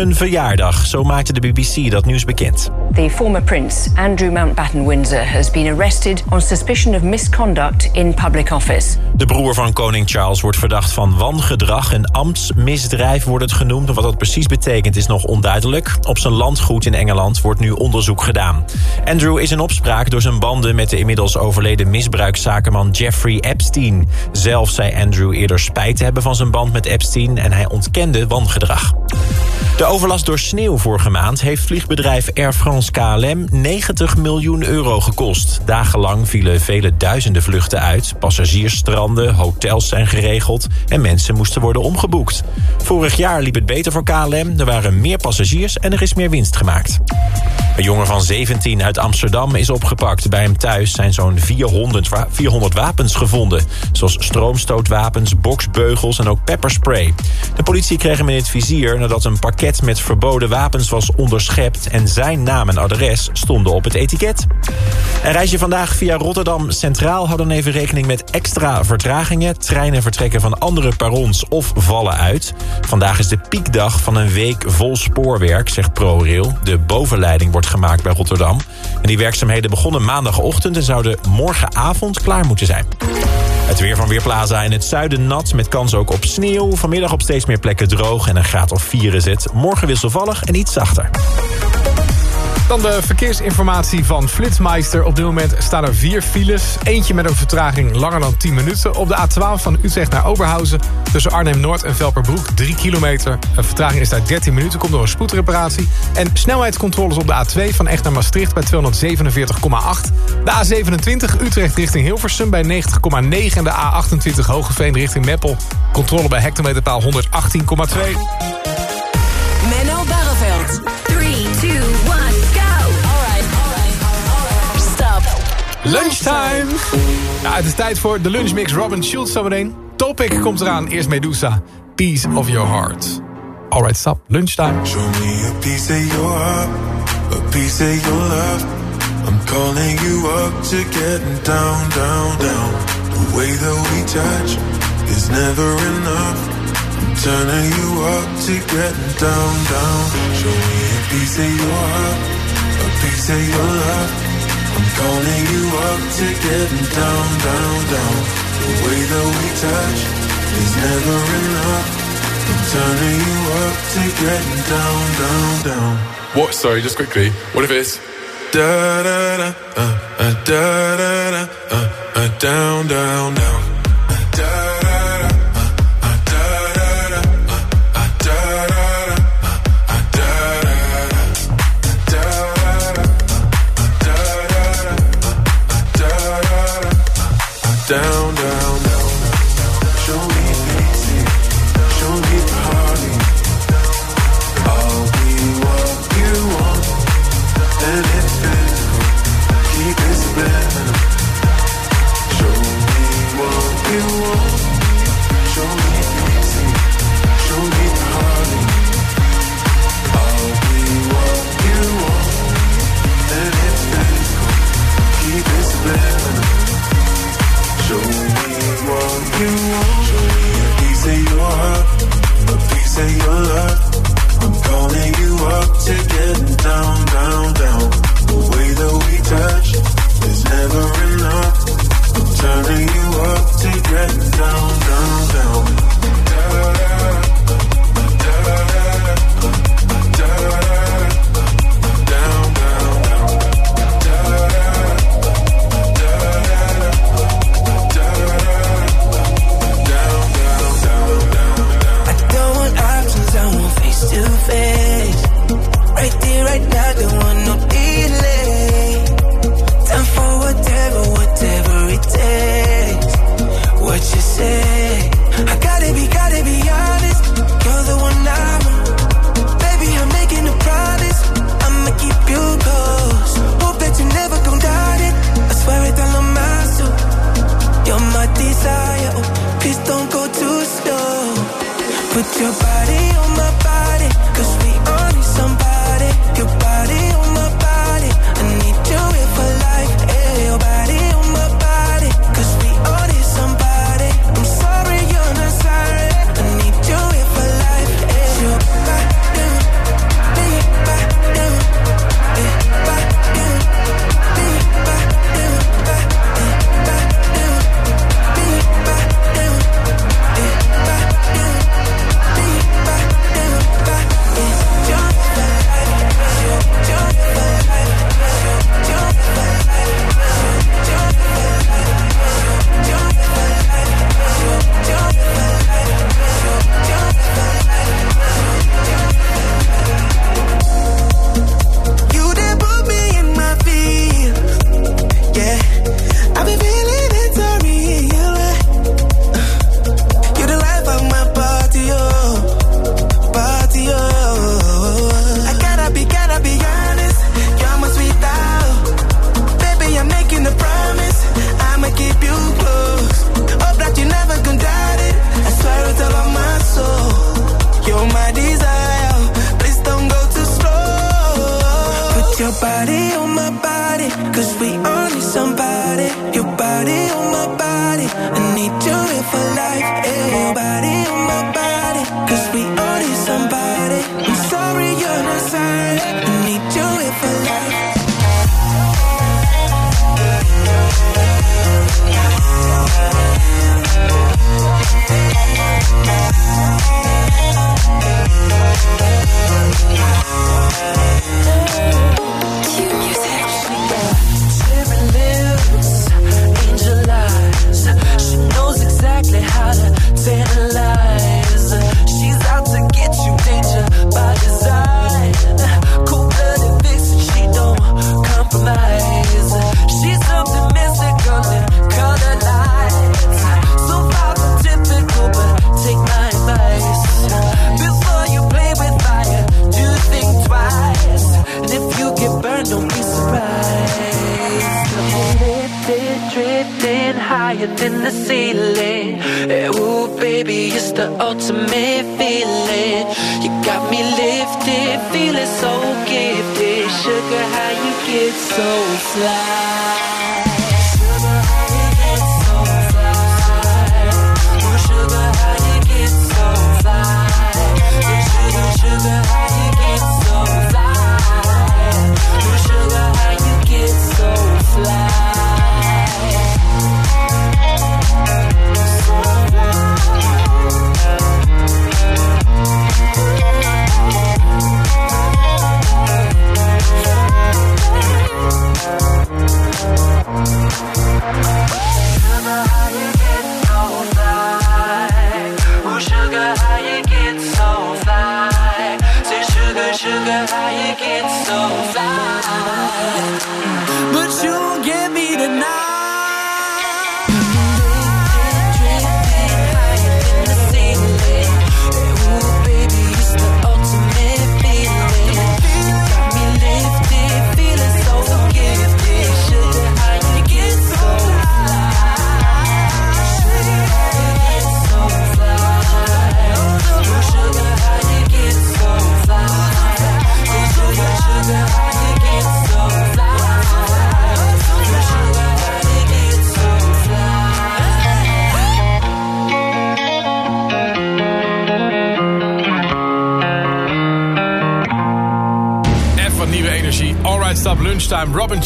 Een verjaardag, zo maakte de BBC dat nieuws bekend. The former prince, Andrew Mountbatten Windsor, has been arrested on suspicion of misconduct in public office. De broer van koning Charles wordt verdacht van wangedrag. Een ambtsmisdrijf wordt het genoemd. Wat dat precies betekent is nog onduidelijk. Op zijn landgoed in Engeland wordt nu onderzoek gedaan. Andrew is in opspraak door zijn banden met de inmiddels overleden misbruikszakenman Jeffrey Epstein. Zelf zei Andrew eerder spijt te hebben van zijn band met Epstein en hij ontkende wangedrag. De overlast door sneeuw vorige maand heeft vliegbedrijf Air France KLM 90 miljoen euro gekost. Dagenlang vielen vele duizenden vluchten uit. Passagiers stranden, hotels zijn geregeld en mensen moesten worden omgeboekt. Vorig jaar liep het beter voor KLM. Er waren meer passagiers en er is meer winst gemaakt. Een jongen van 17 uit Amsterdam is opgepakt. Bij hem thuis zijn zo'n 400, 400 wapens gevonden. Zoals stroomstootwapens, boksbeugels en ook pepperspray. De politie kreeg hem in het vizier nadat een pakket met verboden wapens was onderschept... en zijn naam en adres stonden op het etiket. En reis je vandaag via Rotterdam Centraal... hou dan even rekening met extra vertragingen. Treinen vertrekken van andere perrons of vallen uit. Vandaag is de piekdag van een week vol spoorwerk, zegt ProRail. De bovenleiding wordt gemaakt bij Rotterdam. En die werkzaamheden begonnen maandagochtend... en zouden morgenavond klaar moeten zijn. Het weer van Weerplaza in het zuiden nat met kans ook op sneeuw. Vanmiddag op steeds meer plekken droog en een graad of 4 is het. Morgen wisselvallig en iets zachter. Dan de verkeersinformatie van Flitsmeister. Op dit moment staan er vier files. Eentje met een vertraging langer dan 10 minuten. Op de A12 van Utrecht naar Oberhausen. Tussen Arnhem-Noord en Velperbroek 3 kilometer. Een vertraging is daar 13 minuten. Komt door een spoedreparatie. En snelheidscontroles op de A2 van Echt naar Maastricht bij 247,8. De A27 Utrecht richting Hilversum bij 90,9. En de A28 Hogeveen richting Meppel. Controle bij hectometerpaal 118,2. Lunchtime! Ja, het is tijd voor de lunchmix Robin Schultz zometeen. Topic komt eraan, eerst Medusa. Piece of your heart. Alright, stop. Lunchtime. Show me a piece of your heart, a piece of your love. I'm calling you up to getting down, down, down. The way that we touch is never enough. I'm turning you up to getting down, down. Show me a piece of your heart, a piece of your love. I'm calling you up to getting down, down, down. The way that we touch is never enough. I'm turning you up to getting down, down, down. What? Sorry, just quickly. What if it's Da da da, uh, uh, da da da, uh, uh, down, down, down.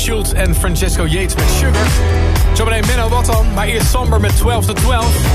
Schultz en Francesco Yates met Sugar. Zometeen Menno Wattan, maar eerst Somber met 12 to 12.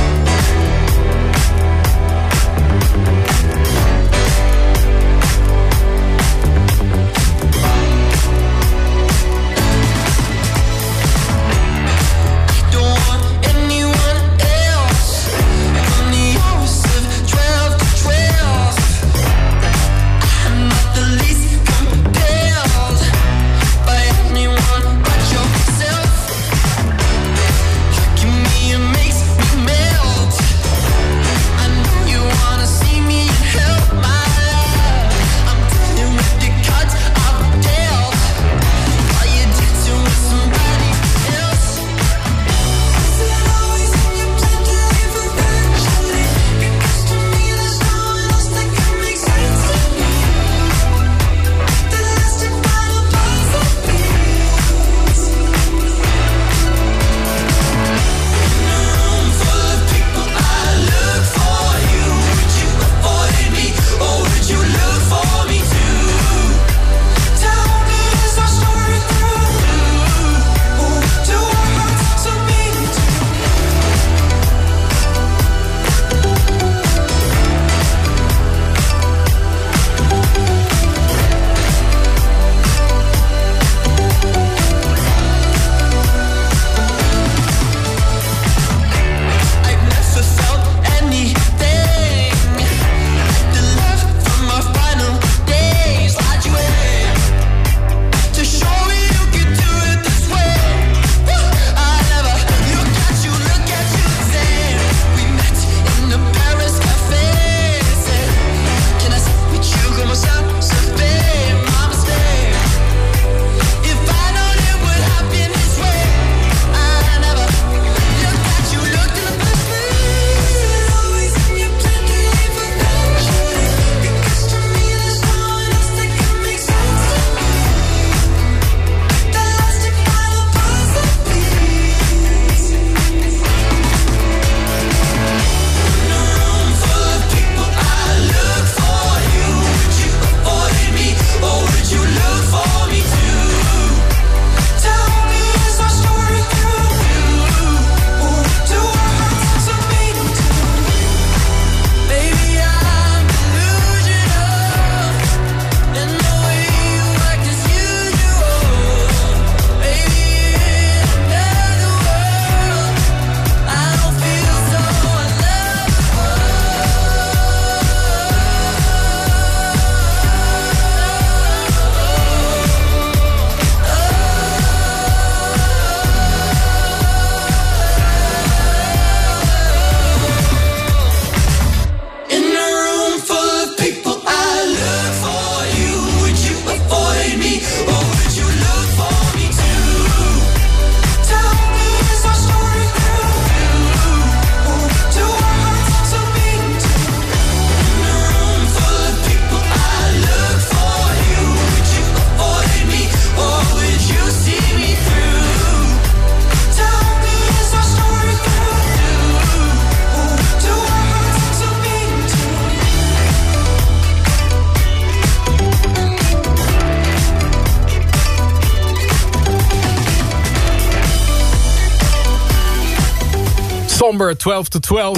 Somber 12 to 12.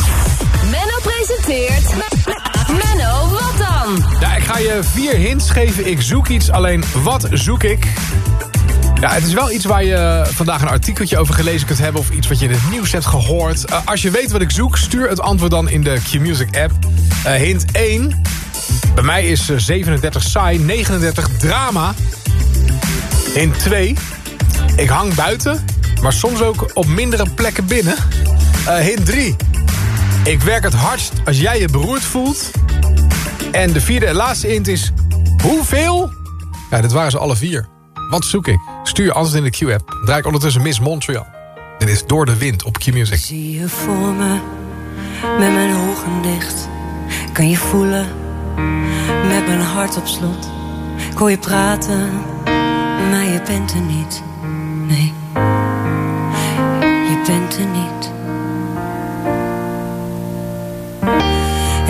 Menno presenteert... Menno, wat dan? Ja, ik ga je vier hints geven. Ik zoek iets, alleen wat zoek ik? Ja, het is wel iets waar je vandaag een artikeltje over gelezen kunt hebben... of iets wat je in het nieuws hebt gehoord. Uh, als je weet wat ik zoek, stuur het antwoord dan in de Q-Music app. Uh, hint 1. Bij mij is uh, 37 saai, 39 drama. Hint 2. Ik hang buiten, maar soms ook op mindere plekken binnen. Hint 3. Ik werk het hardst als jij je beroerd voelt. En de vierde en laatste hint is... Hoeveel? Ja, dit waren ze alle vier. Wat zoek ik? Stuur alles in de Q-app. Draai ik ondertussen Miss Montreal. Dit is Door de Wind op Q-Music. Zie je voor me, met mijn ogen dicht. Kan je voelen, met mijn hart op slot. Ik hoor je praten, maar je bent er niet. Nee, je bent er niet.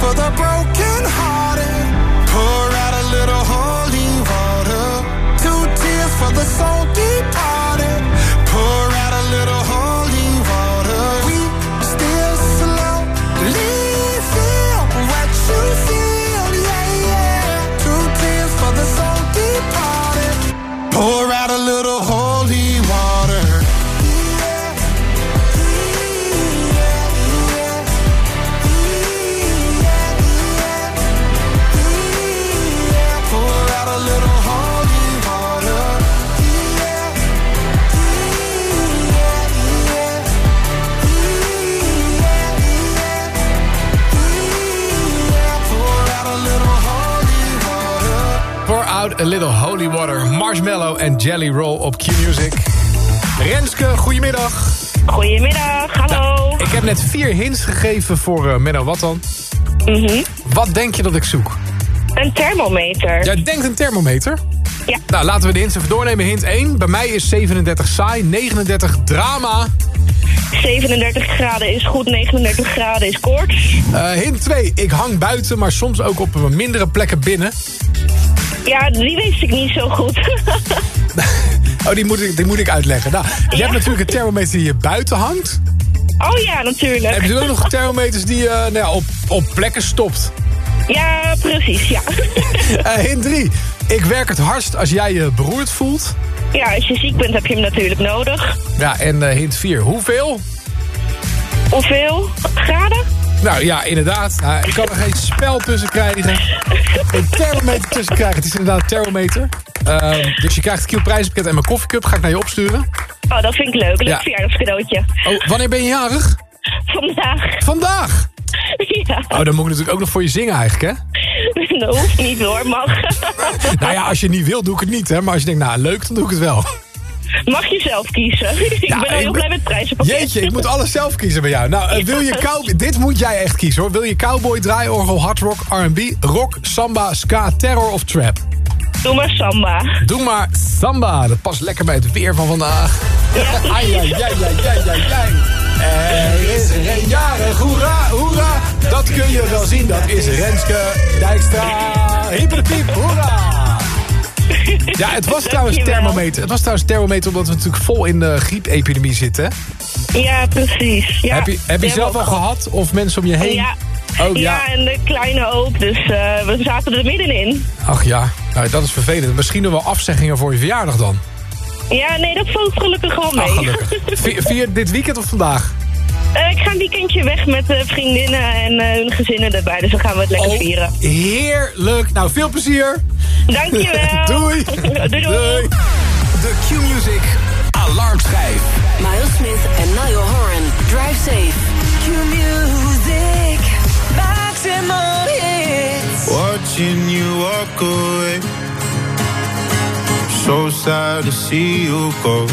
for the broken. A little holy water. Marshmallow en Jelly Roll op Q-Music. Renske, goedemiddag. Goedemiddag, hallo. Ik heb net vier hints gegeven voor eh, Menno. Wat dan? Mhm. Wat denk je dat ik zoek? Een thermometer. Jij denkt een thermometer? Ja. Nou, laten we de hints even doornemen. Hint 1. Bij mij is 37 saai, 39 drama. 37 graden is goed, 39 graden is koorts. Eh, hint 2. Ik hang buiten, maar soms ook op mindere plekken binnen. Ja, die wist ik niet zo goed. Oh, die moet ik, die moet ik uitleggen. Nou, je hebt natuurlijk een thermometer die je buiten hangt. oh ja, natuurlijk. Heb je ook nog thermometers die je nou ja, op, op plekken stopt? Ja, precies, ja. Eh, hint 3. Ik werk het hardst als jij je beroerd voelt. ja, als je ziek bent heb je hem natuurlijk nodig. Ja, en eh, hint 4. Hoeveel? Hoeveel graden? Nou ja, inderdaad. Nou, ik kan er geen spel tussen krijgen. Een thermometer tussen krijgen. Het is inderdaad een thermometer. Ehm, dus je krijgt het Q-prijzenpakket en mijn koffiecup. Ga ik naar je opsturen. Oh, dat vind ik leuk. Leuk Ja. verjaardagscadeautje. Oh, wanneer ben je jarig? Vandaag. Vandaag. Ja, Oh, dan moet ik natuurlijk ook nog voor je zingen eigenlijk, hè? dat hoeft niet hoor, mag. Nou ja, als je niet wil, doe ik het niet, hè? Maar als je denkt, nou, leuk, dan doe ik het wel. Mag je zelf kiezen. Ik ben al heel blij met het prijzenpakket. Jeetje, ik moet alles zelf kiezen bij jou. Nou, eh, wil je cow... Dit moet jij echt kiezen, hoor. Wil je cowboy, draaiorgel, hard rock, R&B, rock, samba, ska, terror of trap? Doe maar samba. Doe maar samba. Dat past lekker bij het weer van vandaag. Ai, ai, ai, ai, ai, ai, ai. Er is een jarig, hoera, hoera. Dat kun je wel zien, dat is Renske Dijkstra. Hyperpiep, hoera. Ja, het was trouwens thermometer. Het was trouwens thermometer omdat we natuurlijk vol in de griepepidemie zitten. Ja, precies. Ja, heb je, heb je zelf al gehad? Of mensen om je heen? Ja. Oh, ja. ja, en de kleine ook. Dus eh, we zaten er middenin. Ach ja, nou, dat is vervelend. Misschien nog wel afzeggingen voor je verjaardag dan. Ja, nee, dat valt gelukkig gewoon mee. Ach, gelukkig. Vi- Vier dit weekend of vandaag? Eh, ik ga een weekendje weg met eh, vriendinnen en hun gezinnen erbij. Dus dan gaan we het lekker Oh, vieren. Heerlijk. Nou, veel plezier. Dankjewel. Doei. doei, doei. De Q-Music alarmschijf. Miles Smith en Niall Horan. Drive safe. Q-music, maximum hits. Watching you walk away. So sad to see you go.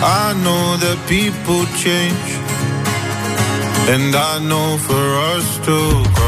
I know that people change. And I know for us to grow.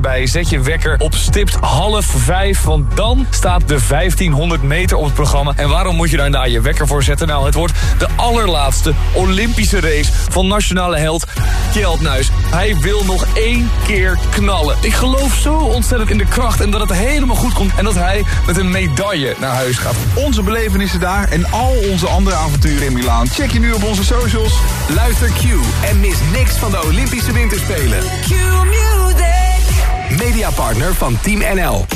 even bij, zet je wekker op stipt half vijf... want dan staat de 1500 meter op het programma. En waarom moet je daar daar je wekker voor zetten? Nou, het wordt de allerlaatste Olympische race van nationale held Kjeld Nuis. Hij wil nog één keer knallen. Ik geloof zo ontzettend in de kracht en dat het helemaal goed komt... en dat hij met een medaille naar huis gaat. Onze belevenissen daar en al onze andere avonturen in Milaan. Check je nu op onze socials. Luister Q en mis niks van de Olympische Winterspelen. Mediapartner van Team NL.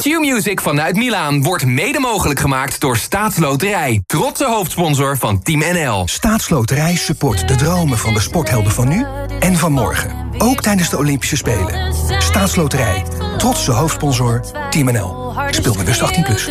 Q-Music vanuit Milaan wordt mede mogelijk gemaakt door Staatsloterij. Trotse hoofdsponsor van Team NL. Staatsloterij support de dromen van de sporthelden van nu en van morgen. Ook tijdens de Olympische Spelen. Staatsloterij. Trotse hoofdsponsor Team NL. Speel bewust 18+. Plus.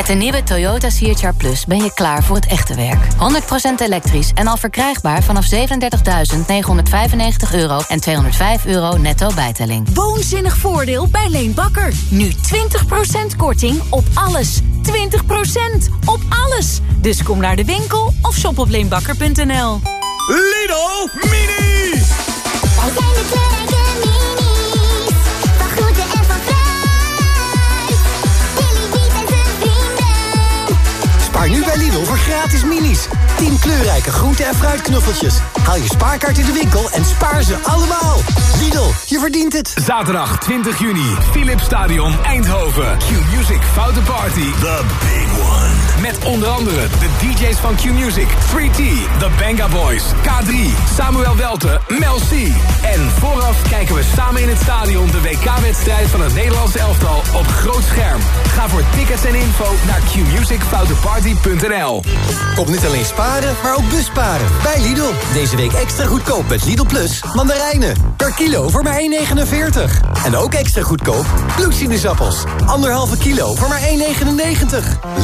Met de nieuwe Toyota CHR Plus ben je klaar voor het echte werk. 100% elektrisch en al verkrijgbaar vanaf 37.995 euro en 205 euro netto bijtelling. Woonzinnig voordeel bij Leen Bakker. Nu 20% korting op alles. 20% op alles. Dus kom naar de winkel of shop op leenbakker.nl. Lidl Mini! Wij zijn de Spaar nu bij Lidl voor gratis minis. 10 kleurrijke groente- en fruitknuffeltjes. Haal je spaarkaart in de winkel en spaar ze allemaal. Lidl, je verdient het. Zaterdag 20 juni, Philips Stadion Eindhoven. Q-Music Foute Party. The Big One. Met onder andere de DJ's van Q-Music, 3T, The Banga Boys, K3, Samuel Welte, Mel C. En vooraf kijken we samen in het stadion de WK-wedstrijd van het Nederlandse elftal op groot scherm. Ga voor tickets en info naar qmusicfouteparty.nl. Kom niet alleen sparen, maar ook busparen. Bij Lidl. Deze week extra goedkoop met Lidl Plus mandarijnen. Per kilo voor maar 1,49. En ook extra goedkoop bloedsinusappels. Anderhalve kilo voor maar 1,99.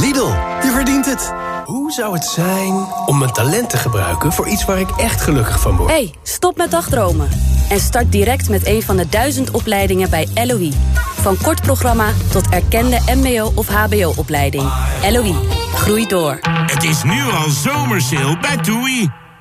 Lidl, je verdient het. Hoe zou het zijn om mijn talent te gebruiken voor iets waar ik echt gelukkig van word? Hey, stop met dagdromen. En start direct met een van de duizend opleidingen bij LOE. Van kort programma tot erkende mbo- of hbo-opleiding. LOE, groei door. Het is nu al zomersale bij TUI.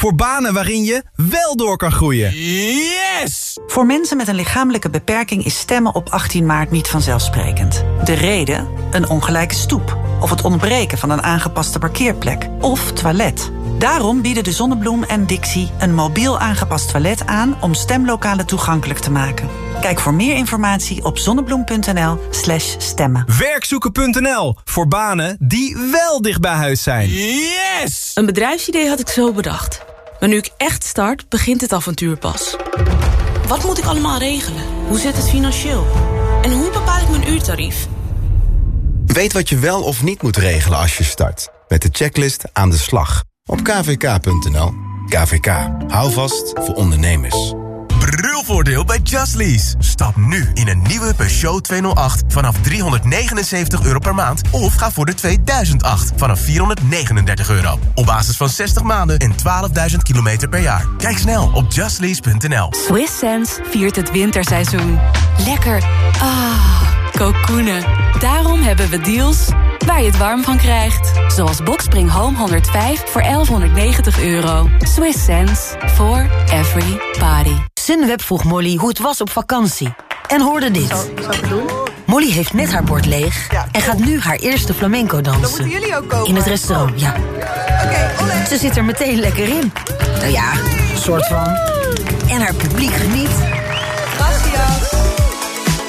Voor banen waarin je wel door kan groeien. Yes! Voor mensen met een lichamelijke beperking is stemmen op 18 maart niet vanzelfsprekend. De reden? Een ongelijke stoep. Of het ontbreken van een aangepaste parkeerplek. Of toilet. Daarom bieden de Zonnebloem en Dixie een mobiel aangepast toilet aan om stemlokalen toegankelijk te maken. Kijk voor meer informatie op zonnebloem.nl/slash stemmen. Werkzoeken.nl. Voor banen die wel dicht bij huis zijn. Yes! Een bedrijfsidee had ik zo bedacht. Maar nu ik echt start, begint het avontuur pas. Wat moet ik allemaal regelen? Hoe zit het financieel? En hoe bepaal ik mijn uurtarief? weet wat je wel of niet moet regelen als je start. Met de checklist aan de slag. Op kvk.nl. KVK. Hou vast voor ondernemers. Brulvoordeel bij Just Lease. Stap nu in een nieuwe Peugeot 208 vanaf 379 euro per maand. Of ga voor de 2008 vanaf 439 euro. Op basis van 60 maanden en 12.000 kilometer per jaar. Kijk snel op justlease.nl. Swiss Sense viert het winterseizoen. Lekker. Ah, kokoenen. Daarom hebben we deals waar je het warm van krijgt. Zoals Boxspring Home 105 voor 1190 euro. Swiss sense for every party. Sunweb vroeg Molly hoe het was op vakantie. En hoorde dit. Molly heeft net haar bord leeg en gaat nu haar eerste flamenco dansen. Dan moeten jullie ook komen. In het restaurant, ja. Ze zit er meteen lekker in. Nou ja, soort van. En haar publiek geniet.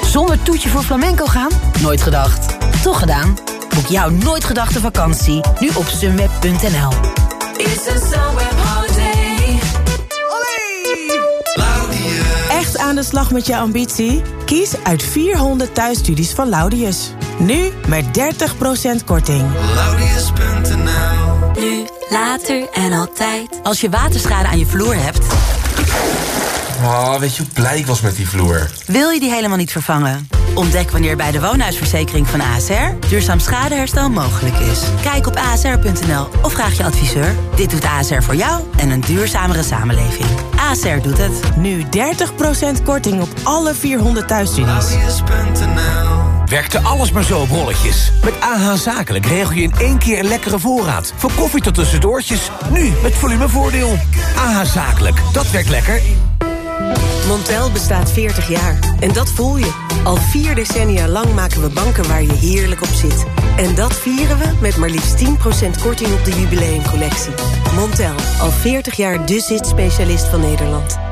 Zonder toetje voor flamenco gaan? Nooit gedacht. Toch gedaan? Boek jouw nooit gedachte vakantie nu op sunweb.nl. aan de slag met je ambitie? Kies uit 400 thuisstudies van Laudius. Nu met 30% korting. Laudius.nl Nu, later en altijd. Als je waterschade aan je vloer hebt, Oh, weet je hoe blij ik was met die vloer? wil je die helemaal niet vervangen. Ontdek wanneer bij de woonhuisverzekering van ASR duurzaam schadeherstel mogelijk is. Kijk op asr.nl of vraag je adviseur. Dit doet ASR voor jou en een duurzamere samenleving. ASR doet het. Nu 30% korting op alle 400 thuisstudies. Werkte alles maar zo op rolletjes? Met AH Zakelijk regel je in één keer een lekkere voorraad. Van koffie tot tussendoortjes. Nu met volumevoordeel. AH Zakelijk, dat werkt lekker. Montel bestaat 40 jaar. En dat voel je. Al vier decennia lang maken we banken waar je heerlijk op zit. En dat vieren we met maar liefst 10% korting op de jubileumcollectie. Montel, al 40 jaar de zit-specialist van Nederland.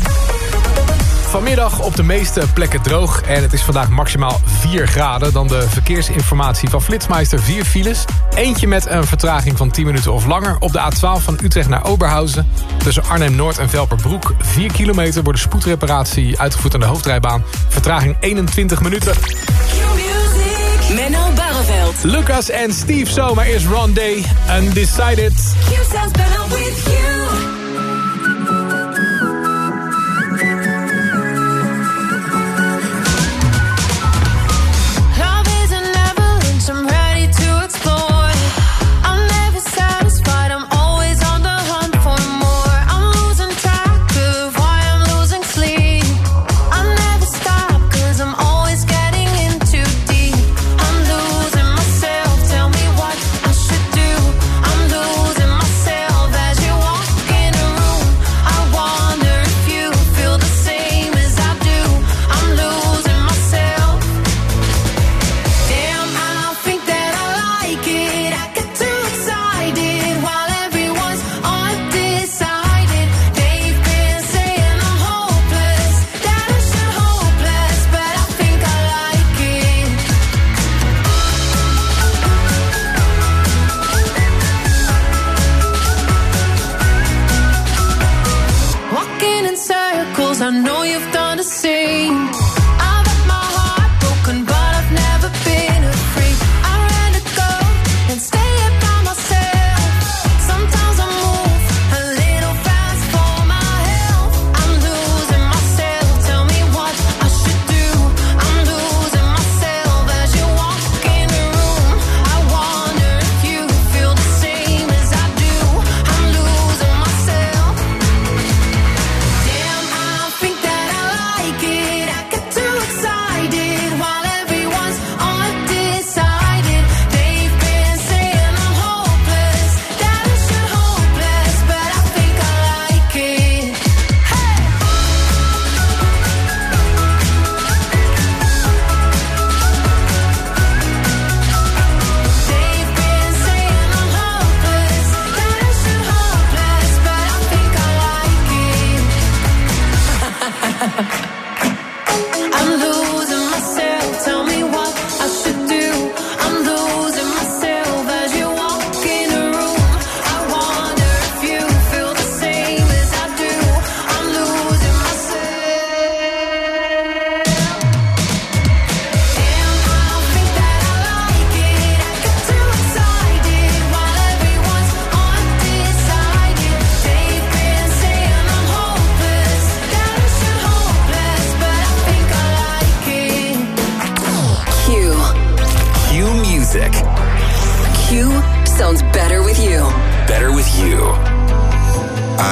Vanmiddag op de meeste plekken droog en het is vandaag maximaal 4 graden. Dan de verkeersinformatie van Flitsmeister 4 files. Eentje met een vertraging van 10 minuten of langer. Op de A12 van Utrecht naar Oberhausen. Tussen Arnhem-Noord en Velperbroek. 4 kilometer wordt de spoedreparatie uitgevoerd aan de hoofdrijbaan. Vertraging 21 minuten. Menno Barreveld. Lucas en Steve Zomer is Ron Day. Undecided. Q sounds better with you.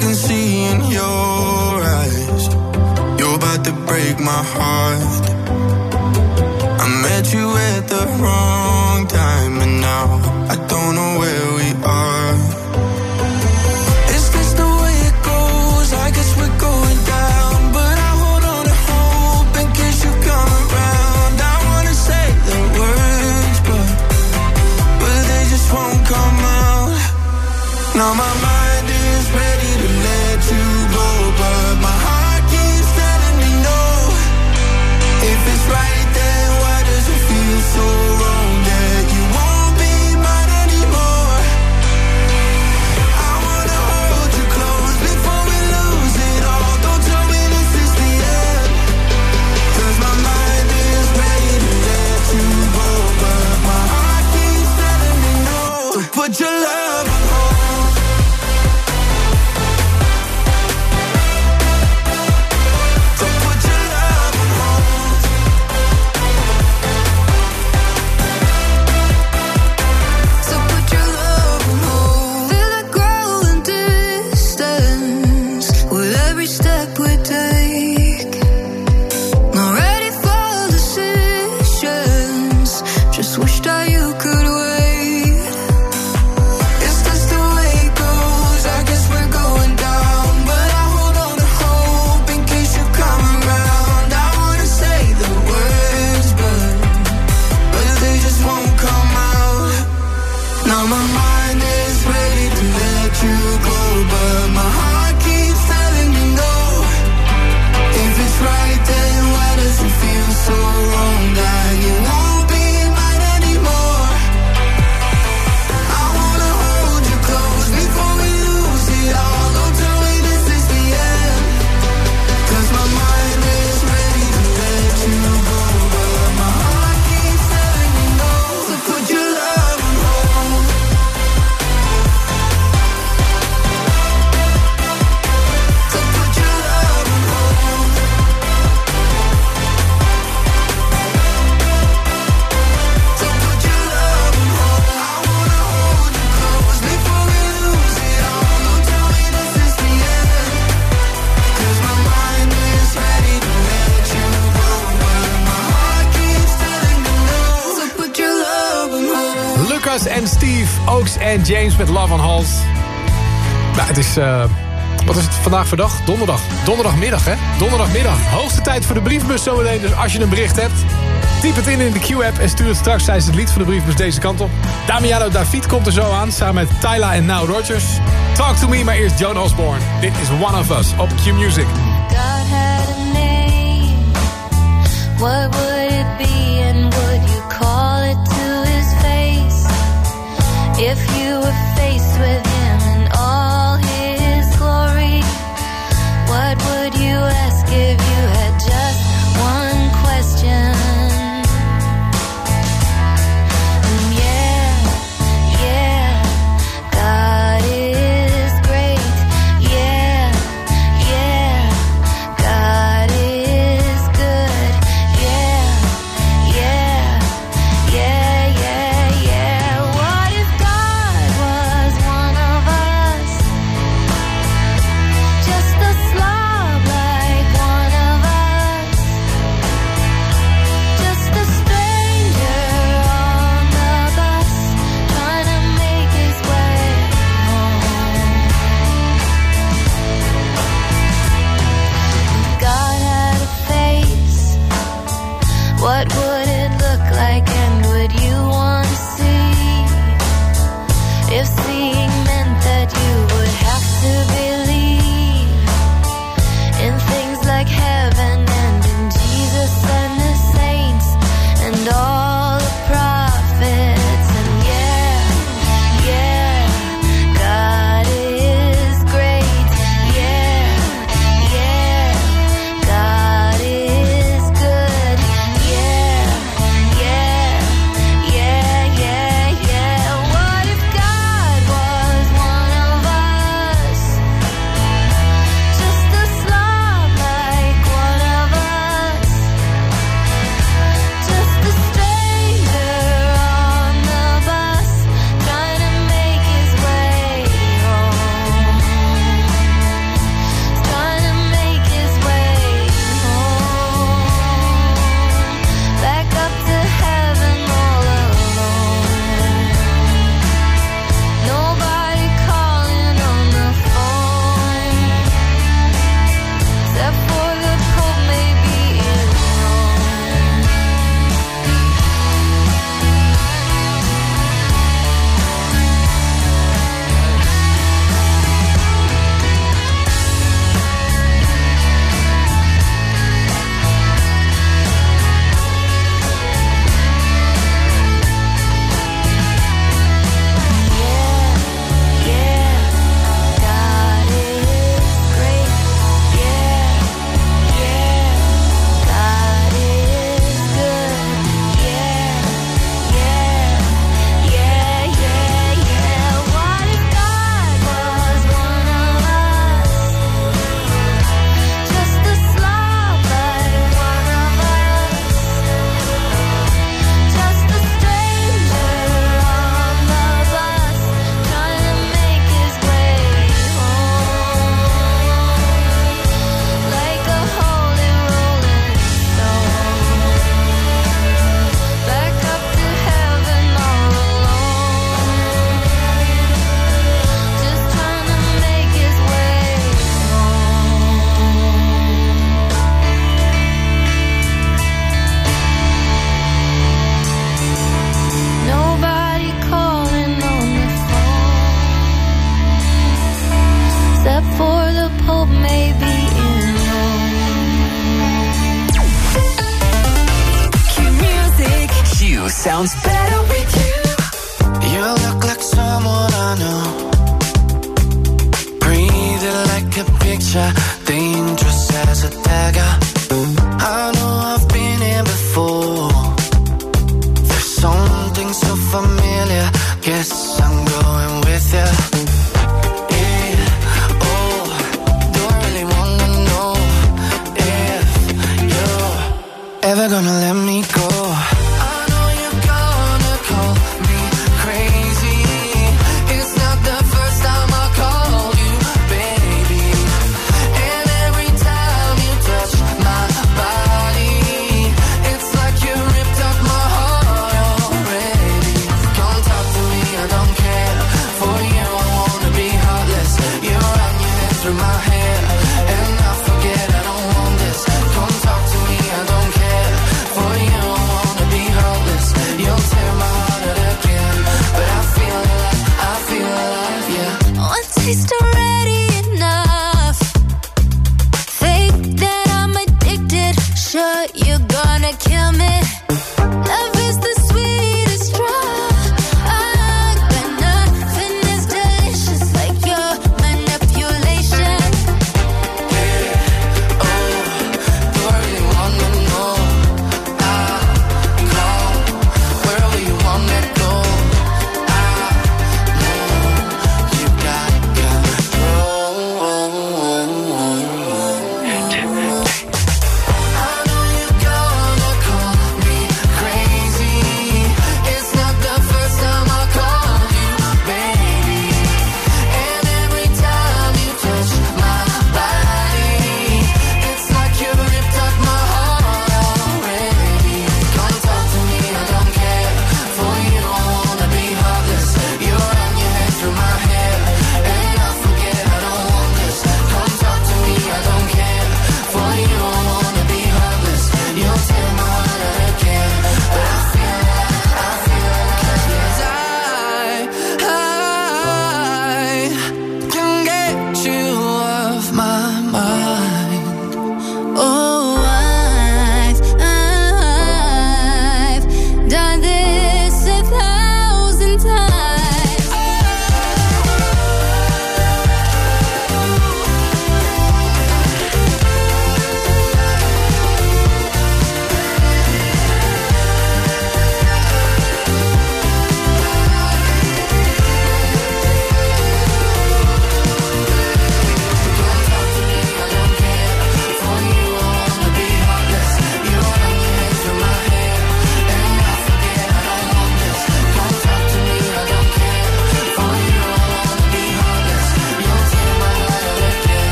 I can see in your eyes. You're about to break my heart. James met Love on Halls. Nou, het is... Eh, wat is het vandaag voor dag? Donderdag. Donderdagmiddag, hè? Donderdagmiddag. Hoogste tijd voor de briefbus zometeen. Dus als je een bericht hebt, typ het in in de Q-app... en stuur het straks tijdens het lied van de briefbus deze kant op. Damiano David komt er zo aan, samen met Tyla en Now Rogers. Talk to me, maar eerst Joan Osborne. Dit is One of Us op Q-Music. What would it be? give you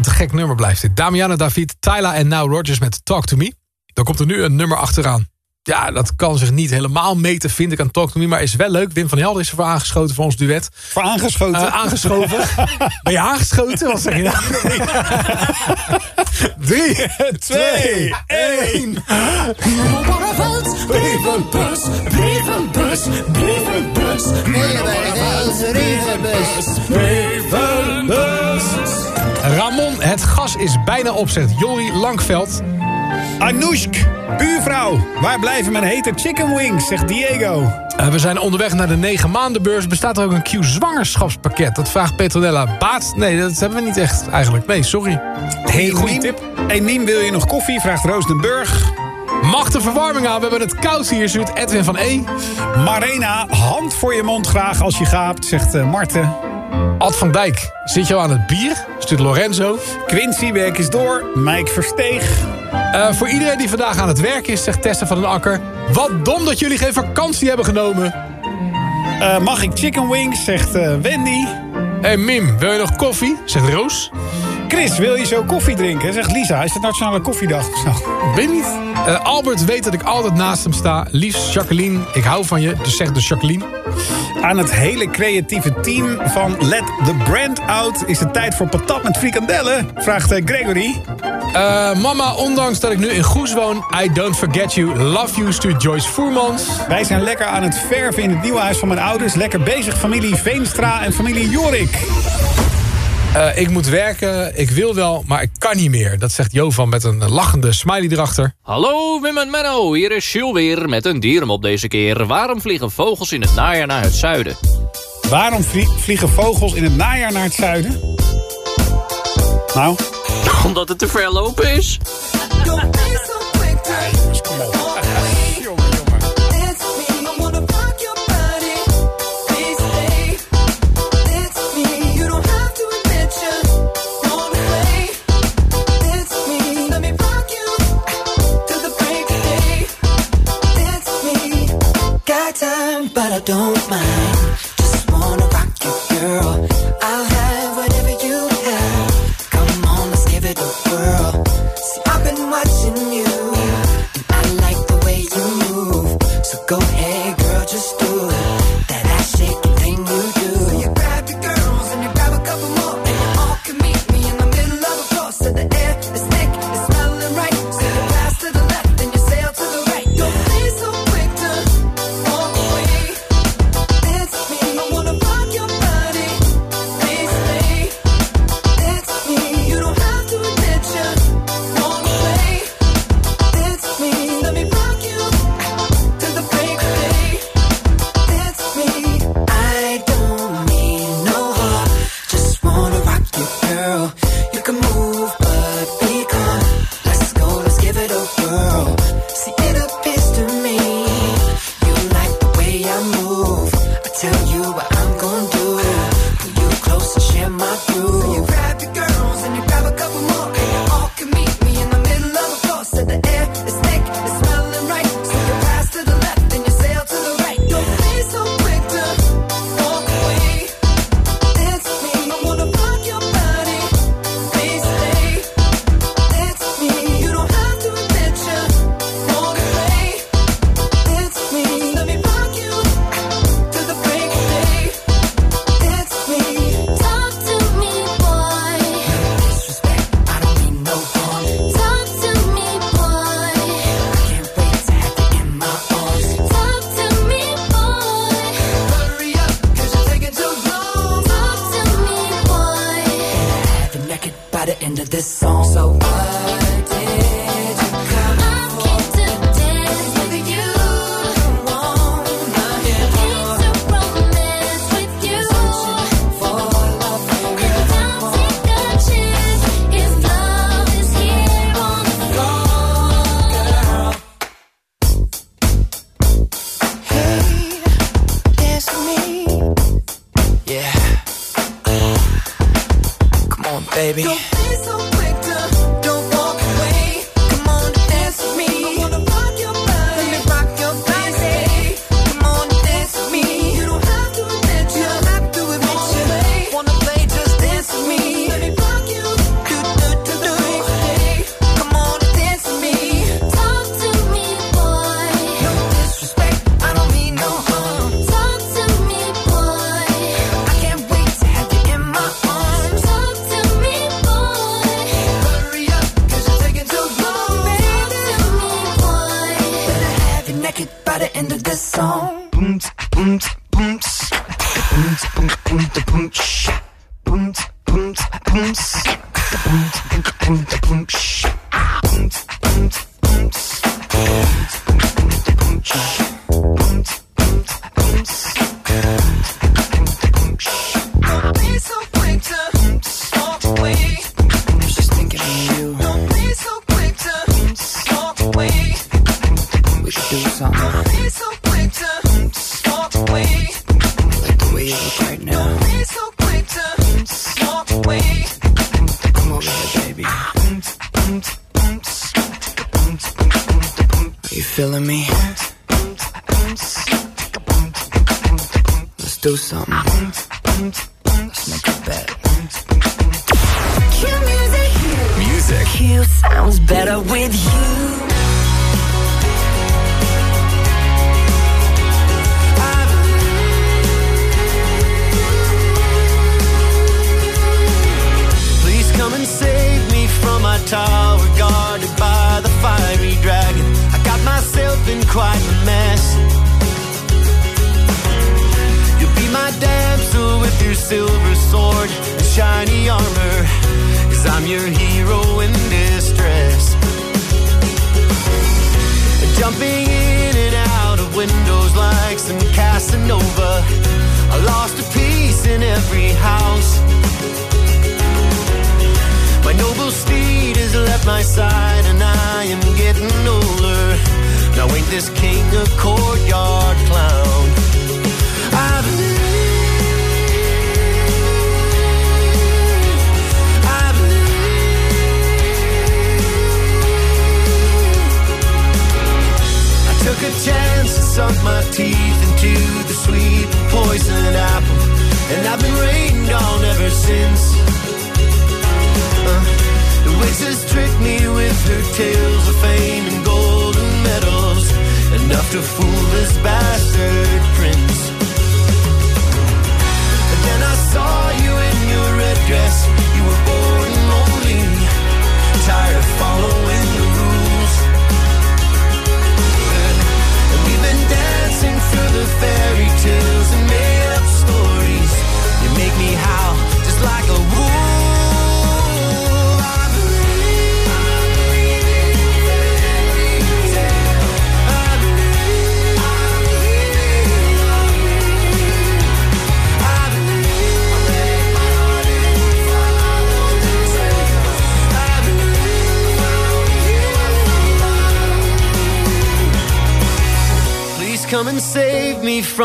een te gek nummer blijft dit. Damiana David, Tyla en Now Rogers met Talk To Me. Dan komt er nu een nummer achteraan. Ja, dat kan zich niet helemaal meten, vind ik, aan Talk To Me. Maar is wel leuk. Wim van Helden is ervoor aangeschoten voor ons duet. Voor aangeschoten? Eh, aangeschoven. ben je aangeschoten? Wat zeg je nou? Drie, twee, één. Brievenbus, brievenbus, brievenbus. Brievenbus. Ramon, het gas is bijna opzet. Jori Langveld. Anoushk, buurvrouw. Waar blijven mijn hete chicken wings, zegt Diego. Eh, we zijn onderweg naar de 9 maandenbeurs. Bestaat er ook een Q-zwangerschapspakket? Dat vraagt Petronella. Baat? Nee, dat hebben we niet echt eigenlijk. Nee, sorry. Hey, goede tip. Hey, Miem, wil je nog koffie? Vraagt Roos den Burg. Mag de verwarming aan? We hebben het koud hier, zuid Edwin van E. Marena, hand voor je mond graag als je gaapt, zegt eh, Marten. Ad van Dijk, zit je al aan het bier? Stuurt Lorenzo. Quincy, werk is door. Mike Versteeg. Eh, voor iedereen die vandaag aan het werk is, zegt Tessa van den Akker... Wat dom dat jullie geen vakantie hebben genomen. Eh, mag ik chicken wings, zegt Wendy. Hey Mim, wil je nog koffie? Zegt Roos. Chris, wil je zo koffie drinken? Zegt Lisa. Is het Nationale Koffiedag of zo? Ik weet niet. Eh, Albert weet dat ik altijd naast hem sta. Liefst Jacqueline, ik hou van je. Dus zegt de Jacqueline. Aan het hele creatieve team van Let the Brand Out... is het tijd voor patat met frikandellen, vraagt eh, Gregory. Eh, mama, ondanks dat ik nu in Goes woon... I don't forget you, love you, stuurt Joyce Voermans. Wij zijn lekker aan het verven in het nieuwe huis van mijn ouders. Lekker bezig, familie Veenstra en familie Jorik. Eh, ik moet werken, ik wil wel, maar ik kan niet meer. Dat zegt Jovan met een lachende smiley erachter. Hallo Wim en Menno, hier is Jules weer met een dierenmop deze keer. Waarom vliegen vogels in het najaar naar het zuiden? Waarom vliegen vogels in het najaar naar het zuiden? Nou? Omdat het te ver lopen is. Kom op. don't mind. baby. Go.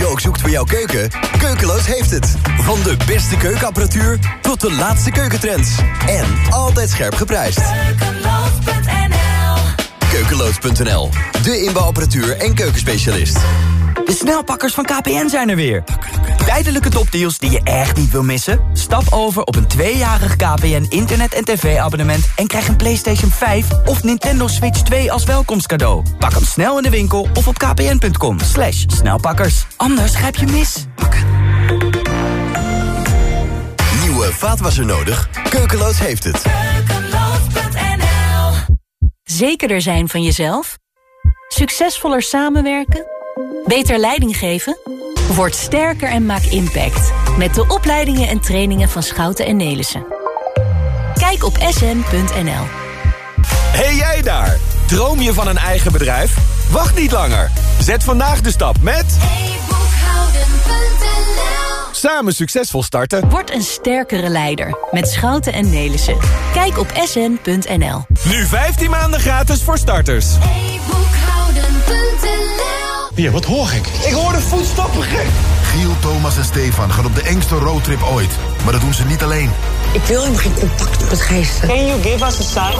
je ook zoekt voor jouw keuken, Keukeloos heeft het. Van de beste keukenapparatuur tot de laatste keukentrends. En altijd scherp geprijsd. Keukeloos.nl, de inbouwapparatuur en keukenspecialist. De snelpakkers van KPN zijn er weer. Tijdelijke topdeals die je echt niet wil missen? Stap over op een tweejarig KPN internet- en tv-abonnement... en krijg een PlayStation 5 of Nintendo Switch 2 als welkomstcadeau. Pak hem snel in de winkel of op kpn.com. Slash snelpakkers. Anders grijp je mis. Nieuwe vaatwasser nodig? Keukeloos heeft het. Zekerder zijn van jezelf? Succesvoller samenwerken? Beter leiding geven? Word sterker en maak impact. Met de opleidingen en trainingen van Schouten en Nelissen. Kijk op sn.nl. Hey jij daar! Droom je van een eigen bedrijf? Wacht niet langer. Zet vandaag de stap met... Samen succesvol starten. Word een sterkere leider met Schouten en Nelissen. Kijk op sn.nl. Nu 15 maanden gratis voor starters. Ja, wat hoor ik? Ik hoor de voetstappen gek. Giel, Thomas en Stefan gaan op de engste roadtrip ooit. Maar dat doen ze niet alleen. Ik wil helemaal geen contact met geesten. Can you give us a sign?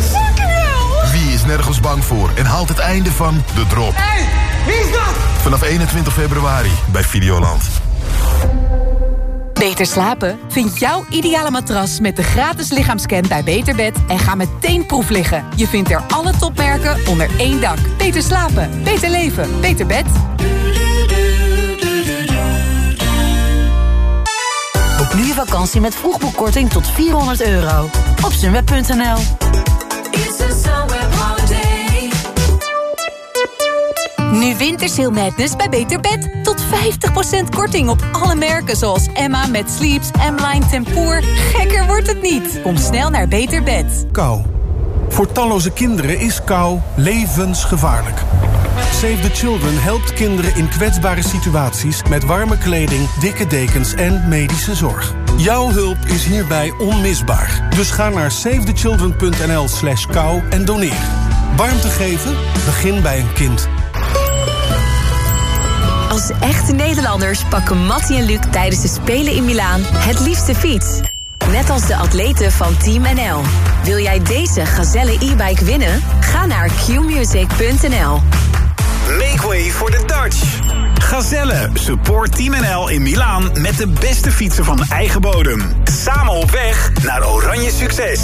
Fucking hell! Wie is nergens bang voor en haalt het einde van De Drop? Hey, wie is dat? Vanaf 21 februari bij Videoland. Beter slapen? Vind jouw ideale matras met de gratis lichaamscan bij Beterbed en ga meteen proef liggen. Je vindt er alle topmerken onder één dak. Beter slapen, beter leven, beter bed. Boek nu vakantie met vroegboekkorting tot 400 euro. Op sunweb.nl Nu Wintersale Madness bij Beter Bed. Tot 50% korting op alle merken zoals Emma met Sleeps, M-Line Tempoor. Gekker wordt het niet. Kom snel naar Beter Bed. Kou. Voor talloze kinderen is kou levensgevaarlijk. Save the Children helpt kinderen in kwetsbare situaties... met warme kleding, dikke dekens en medische zorg. Jouw hulp is hierbij onmisbaar. Dus ga naar savethechildren.nl slash kou en doneer. Warmte geven? Begin bij een kind. Als echte Nederlanders pakken Mattie en Luc tijdens de Spelen in Milaan het liefste fiets. Net als de atleten van Team NL. Wil jij deze Gazelle e-bike winnen? Ga naar qmusic.nl. Make way for the Dutch. Gazelle, support Team NL in Milaan met de beste fietsen van eigen bodem. Samen op weg naar oranje succes.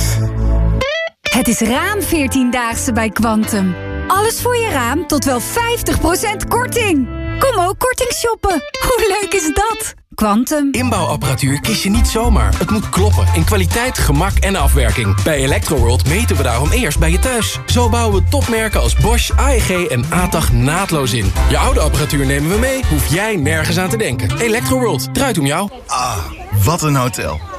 Het is raam 14-daagse bij Quantum. Alles voor je raam tot wel 50% korting. Kom ook korting shoppen. Hoe leuk is dat? Quantum. Inbouwapparatuur kies je niet zomaar. Het moet kloppen in kwaliteit, gemak en afwerking. Bij Electroworld meten we daarom eerst bij je thuis. Zo bouwen we topmerken als Bosch, AEG en ATAG naadloos in. Je oude apparatuur nemen we mee, hoef jij nergens aan te denken. Electroworld, draait om jou. Ah, wat een hotel.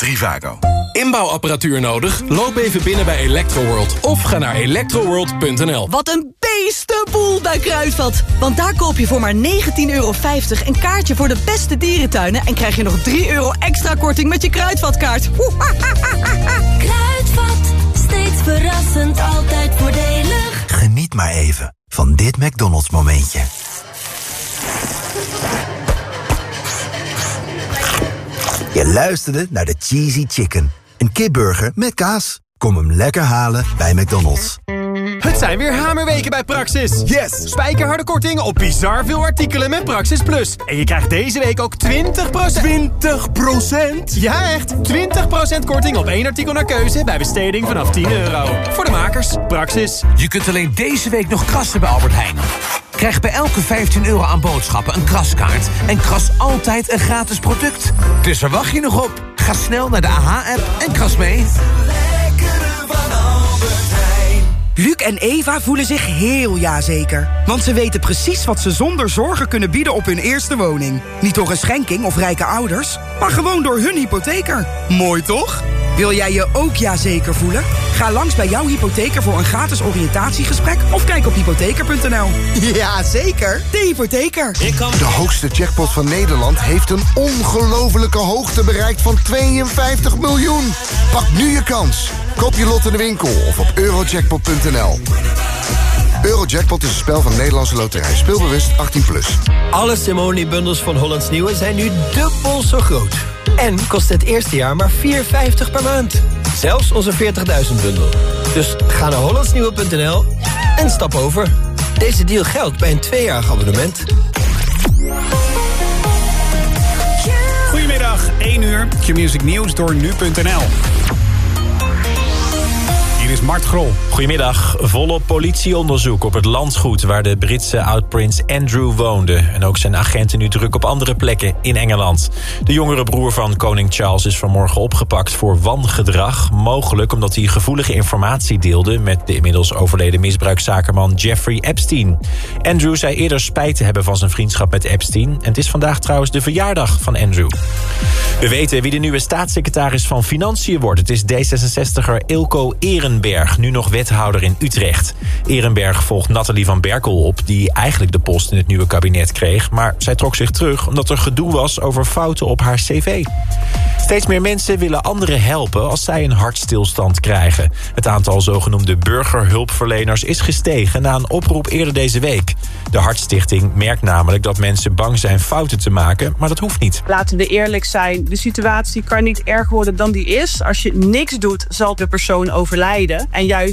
Trivago. Inbouwapparatuur nodig? Loop even binnen bij Electroworld of ga naar electroworld.nl. Wat een beestenboel bij Kruidvat. Want daar koop je voor maar 19,50 euro een kaartje voor de beste dierentuinen... en krijg je nog 3 euro extra korting met je Kruidvatkaart. Kruidvat, steeds verrassend, altijd voordelig. Geniet maar even van dit McDonald's momentje. Je luisterde naar de Cheesy Chicken. Een kipburger met kaas. Kom hem lekker halen bij McDonald's. Het zijn weer hamerweken bij Praxis. Yes! Spijkerharde korting op bizar veel artikelen met Praxis Plus. En je krijgt deze week ook 20%... 20%? Ja, echt! 20% korting op één artikel naar keuze bij besteding vanaf 10 euro. Voor de makers, Praxis. Je kunt alleen deze week nog krassen bij Albert Heijn. Krijg bij elke 15 euro aan boodschappen een kraskaart... en kras altijd een gratis product. Dus waar wacht je nog op? Ga snel naar de AH-app en kras mee. Luc en Eva voelen zich heel jazeker. Want ze weten precies wat ze zonder zorgen kunnen bieden op hun eerste woning. Niet door een schenking of rijke ouders, maar gewoon door hun hypotheker. Mooi toch? Wil jij je ook jazeker voelen? Ga langs bij jouw hypotheker voor een gratis oriëntatiegesprek... of kijk op hypotheker.nl. Ja, zeker. De hypotheker. De hoogste jackpot van Nederland heeft een ongelofelijke hoogte bereikt van 52 miljoen. Pak nu je kans. Koop je lot in de winkel of op eurojackpot.nl. Eurojackpot is een spel van Nederlandse Loterij. Speelbewust 18+. Plus. Alle Simone-bundels van Hollands Nieuwe zijn nu dubbel zo groot. En kost het eerste jaar maar 4,50 per maand. Zelfs onze 40.000 bundel. Dus ga naar hollandsnieuwe.nl en stap over. Deze deal geldt bij een tweejarig abonnement. Goedemiddag, 1 uur. Q-Music Nieuws door nu.nl. Mart Grol. Goedemiddag. Volop politieonderzoek op het landgoed... waar de Britse oud-prins Andrew woonde. En ook zijn agenten nu druk op andere plekken in Engeland. De jongere broer van koning Charles is vanmorgen opgepakt voor wangedrag. Mogelijk omdat hij gevoelige informatie deelde... met de inmiddels overleden misbruikzakerman Jeffrey Epstein. Andrew zei eerder spijt te hebben van zijn vriendschap met Epstein. En het is vandaag trouwens de verjaardag van Andrew. We weten wie de nieuwe staatssecretaris van Financiën wordt. Het is D66er Ilko Ehrenberg, nu nog wethouder in Utrecht. Ehrenberg volgt Nathalie van Berkel op... die eigenlijk de post in het nieuwe kabinet kreeg. Maar zij trok zich terug omdat er gedoe was over fouten op haar cv. Steeds meer mensen willen anderen helpen als zij een hartstilstand krijgen. Het aantal zogenoemde burgerhulpverleners is gestegen... na een oproep eerder deze week. De Hartstichting merkt namelijk dat mensen bang zijn fouten te maken... maar dat hoeft niet. Laten we eerlijk zijn, de situatie kan niet erger worden dan die is. Als je niks doet, zal de persoon overlijden. En juist